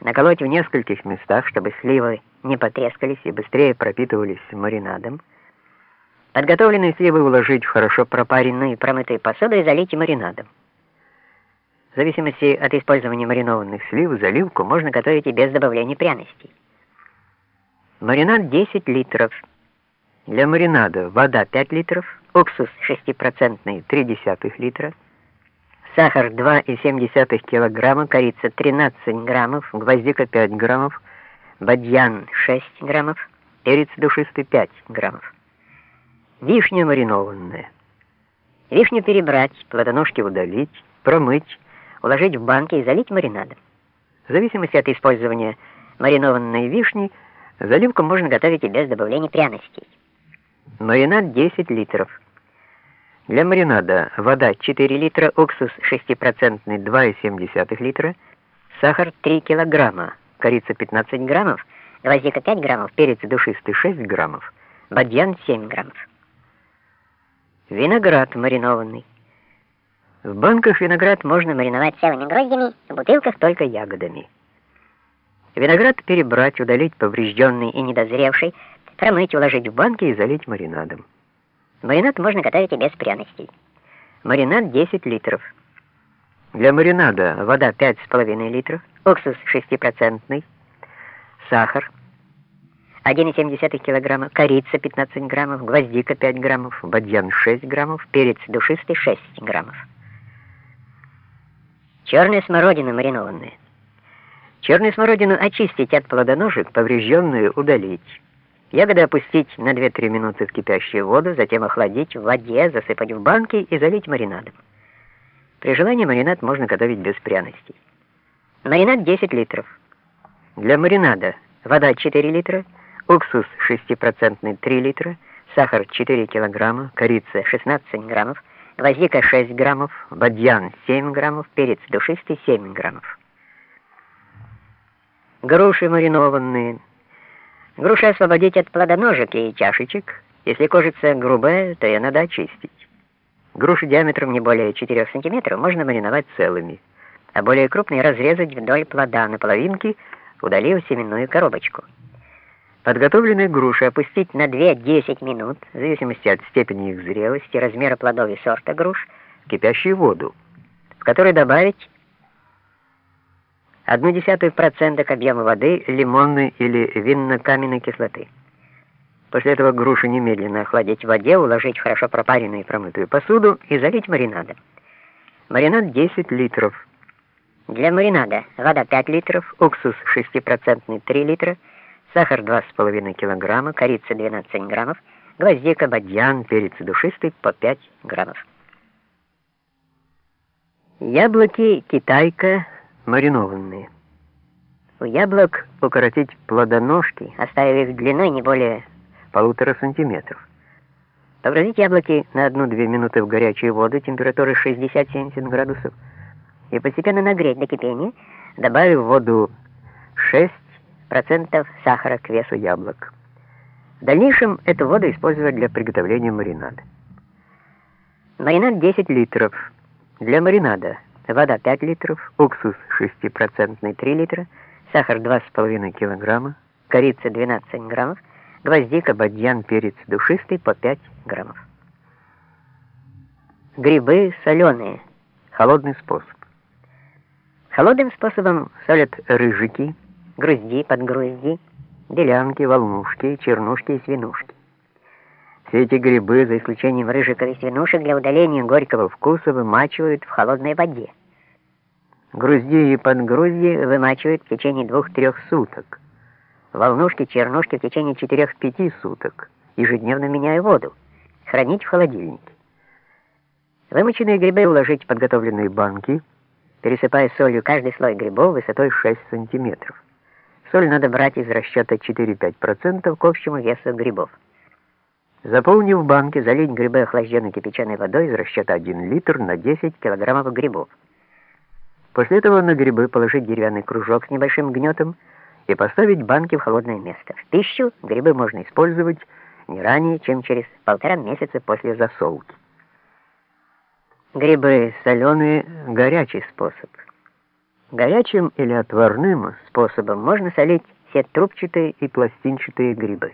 наколоть в нескольких местах, чтобы сливы не потрескались и быстрее пропитывались маринадом. Подготовленные сливы уложить в хорошо пропаренную и промытую посуду и залить маринадом. В зависимости от использования маринованных слив, заливку можно готовить и без добавления пряностей. Маринад 10 литров. Для маринада вода 5 литров, уксус 6% 0,3 литра, сахар 2,7 килограмма, корица 13 граммов, гвоздика 5 граммов, бадьян 6 граммов, перец душистый 5 граммов. Вишня маринованная. Вишню перебрать, плодоножки удалить, промыть, уложить в банки и залить маринадом. В зависимости от использования маринованной вишни, заливку можно готовить и без добавления пряностей. Маринад 10 литров. Для маринада вода 4 литра, уксус 6% 2,7 литра, сахар 3 килограмма, корица 15 граммов, гвоздика 5 граммов, перец душистый 6 граммов, бадьян 7 граммов. Виноград маринованный. В банках виноград можно мариновать целыми гроздями, в бутылках только ягодами. Виноград перебрать, удалить поврежденный и недозревший, промыть, уложить в банки и залить маринадом. Маринад можно готовить и без пряностей. Маринад 10 литров. Для маринада вода 5,5 литров, уксус 6%, сахар 1,7 килограмма, корица 15 граммов, гвоздика 5 граммов, бадьян 6 граммов, перец душистый 6 граммов. Черная смородина маринованная. Черную смородину очистить от плодоножек, поврежденную удалить. Ягоды опустить на 2-3 минуты в кипящую воду, затем охладить в воде, засыпать в банки и залить маринадом. При желании маринад можно готовить без пряностей. Маринад 10 литров. Для маринада вода 4 литра, уксус 6% 3 литра, сахар 4 килограмма, корица 16 граммов, гвоздика 6 граммов, бадьян 7 граммов, перец душистый 7 граммов. Груши маринованные Груши освободить от плодоножек и чашечек. Если кожица грубая, то ее надо очистить. Груши диаметром не более 4 см можно мариновать целыми, а более крупные разрезать вдоль плода на половинки, удалив семенную коробочку. Подготовленные груши опустить на 2-10 минут, в зависимости от степени их зрелости, размера плодов и сорта груш, в кипящую воду, в которой добавить одну десятую процента к объему воды лимонной или винно-каменной кислоты. После этого груши немедленно охладить в воде, уложить в хорошо пропаренную и промытую посуду и залить маринадом. Маринад 10 литров. Для маринада вода 5 литров, уксус 6% 3 литра, сахар 2,5 килограмма, корица 12 граммов, гвоздика, бадьян, перец душистый по 5 граммов. Яблоки китайка маринованные. У яблок укоротить плодоножки, оставив их длиной не более полутора сантиметров. Погрузить яблоки на 1-2 минуты в горячую воду температуры 60-70 градусов и постепенно нагреть до кипения, добавив в воду 6% сахара к весу яблок. В дальнейшем эту воду использовать для приготовления маринада. Маринад 10 литров. Для маринада вода 5 литров, уксус 6% 3 литра, сахар 2,5 килограмма, корица 12 граммов, гвоздика, бадьян, перец душистый по 5 граммов. Грибы соленые. Холодный способ. Холодным способом солят рыжики, грузди, подгрузди, белянки, волнушки, чернушки и свинушки. Все эти грибы, за исключением рыжиков и свинушек, для удаления горького вкуса вымачивают в холодной воде. Грузди и подгрузди вымачивают в течение двух-трех суток. Волнушки, чернушки в течение четырех-пяти суток, ежедневно меняя воду. Хранить в холодильнике. Вымоченные грибы уложить в подготовленные банки, пересыпая солью каждый слой грибов высотой 6 см. Соль надо брать из расчета 4-5% к общему весу грибов. Заполнив банки, залить грибы охлажденной кипяченой водой из расчета 1 литр на 10 килограммов грибов. После этого на грибы положить деревянный кружок с небольшим гнетом и поставить банки в холодное место. В пищу грибы можно использовать не ранее, чем через полтора месяца после засолки. Грибы соленые – горячий способ. Горячим или отварным способом можно солить все трубчатые и пластинчатые грибы.